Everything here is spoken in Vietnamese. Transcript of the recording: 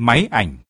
máy ảnh.